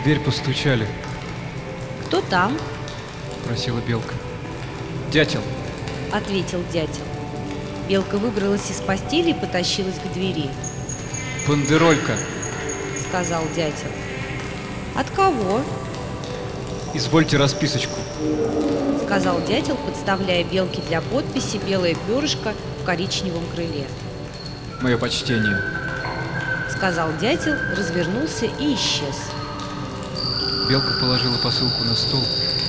В дверь постучали, «Кто там?» просила Белка. Дятел, — ответил дятел. Белка выбралась из постели и потащилась к двери. бандеролька, — сказал дятел. «От кого?» извольте расписочку. — сказал дятел, подставляя белке для подписи белое перышко в коричневом крыле. Мое почтение. Сказал дятел, развернулся и исчез. Белка положила посылку на стол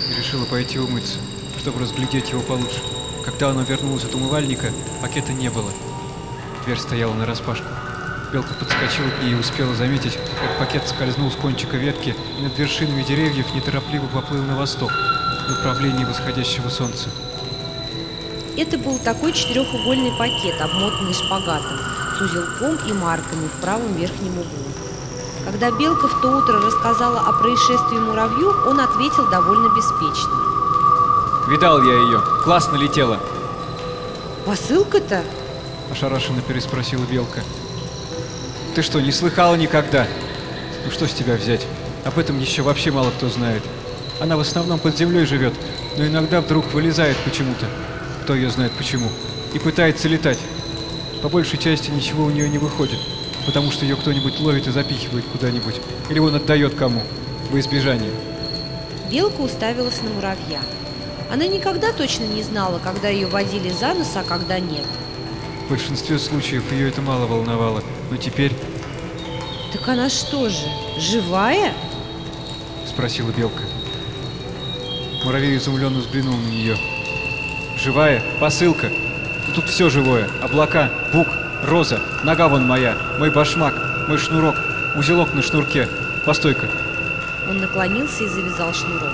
и решила пойти умыться, чтобы разглядеть его получше. Когда она вернулась от умывальника, пакета не было. Дверь стояла нараспашку. Белка подскочила к ней и успела заметить, как пакет скользнул с кончика ветки и над вершинами деревьев неторопливо поплыл на восток, в направлении восходящего солнца. Это был такой четырехугольный пакет, обмотанный шпагатом, с узелком и марками в правом верхнем углу. Когда Белка в то утро рассказала о происшествии муравью, он ответил довольно беспечно. «Видал я ее! Классно летела!» «Посылка-то?» – ошарашенно переспросила Белка. «Ты что, не слыхала никогда? Ну что с тебя взять? Об этом еще вообще мало кто знает. Она в основном под землей живет, но иногда вдруг вылезает почему-то. Кто ее знает почему. И пытается летать. По большей части ничего у нее не выходит, потому что ее кто-нибудь ловит и запихивает куда-нибудь. Или он отдает кому, во избежание. Белка уставилась на муравья. Она никогда точно не знала, когда ее водили за нос, а когда нет. В большинстве случаев ее это мало волновало, но теперь Так она что же, живая? спросила Белка. Муравей изумленно взглянул на нее. «Живая? Посылка? Тут все живое. Облака, бук, роза, нога вон моя, мой башмак, мой шнурок, узелок на шнурке. Постой-ка, Он наклонился и завязал шнурок.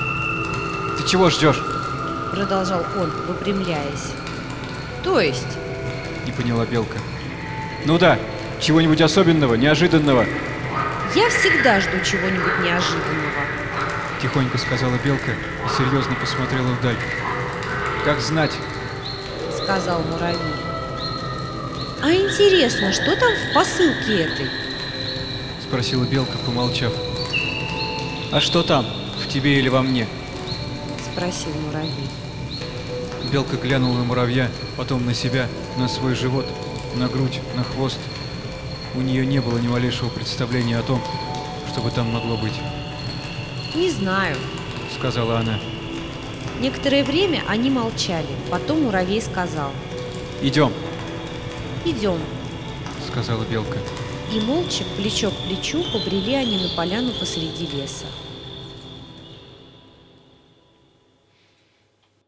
ты чего ждешь?» Продолжал он, выпрямляясь. То есть? Не поняла Белка. «Ну да, чего-нибудь особенного, неожиданного», Я всегда жду чего-нибудь неожиданного. тихонько сказала Белка и серьезно посмотрела вдаль. «Как знать?» Сказал муравей. А интересно, что там в посылке этой? Спросила Белка, помолчав. «А что там, в тебе или во мне?» Спросил муравей. Белка глянула на муравья, потом на себя, на свой живот, на грудь, на хвост. У нее не было ни малейшего представления о том, что бы там могло быть, Не знаю. сказала она. Некоторое время они молчали. Потом муравей сказал. Идем, Идем. сказала Белка. И молча, плечо к плечу, побрели они на поляну посреди леса.